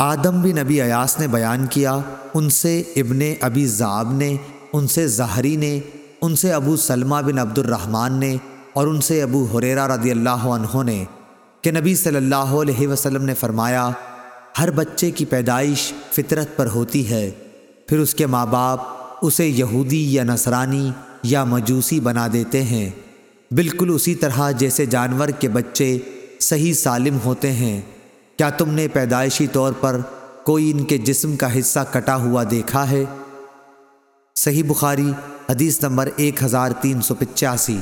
آدم بھی نبی ایاس نے بیان کیا، ان سے ابن ابی زاب نے، ان سے زہری نے، ان سے ابو سلمہ بن عبد الرحمن نے اور ان سے ابو حریرہ رضی اللہ عنہ نے کہ نبی صلی اللہ علیہ وسلم نے فرمایا، ہر بچے کی پیدائش فطرت پر ہوتی ہے، پھر اس کے ماں باپ اسے یہودی یا نصرانی یا مجوسی بنا دیتے ہیں۔ بالکل اسی طرح جیسے جانور کے بچے صحیح سالم ہوتے ہیں۔ کیا تم نے پیدائشی طور پر کوئی ان کے جسم کا حصہ کٹا ہوا دیکھا ہے؟ صحیح بخاری حدیث نمبر ایک ہزار تین سو پچاسی۔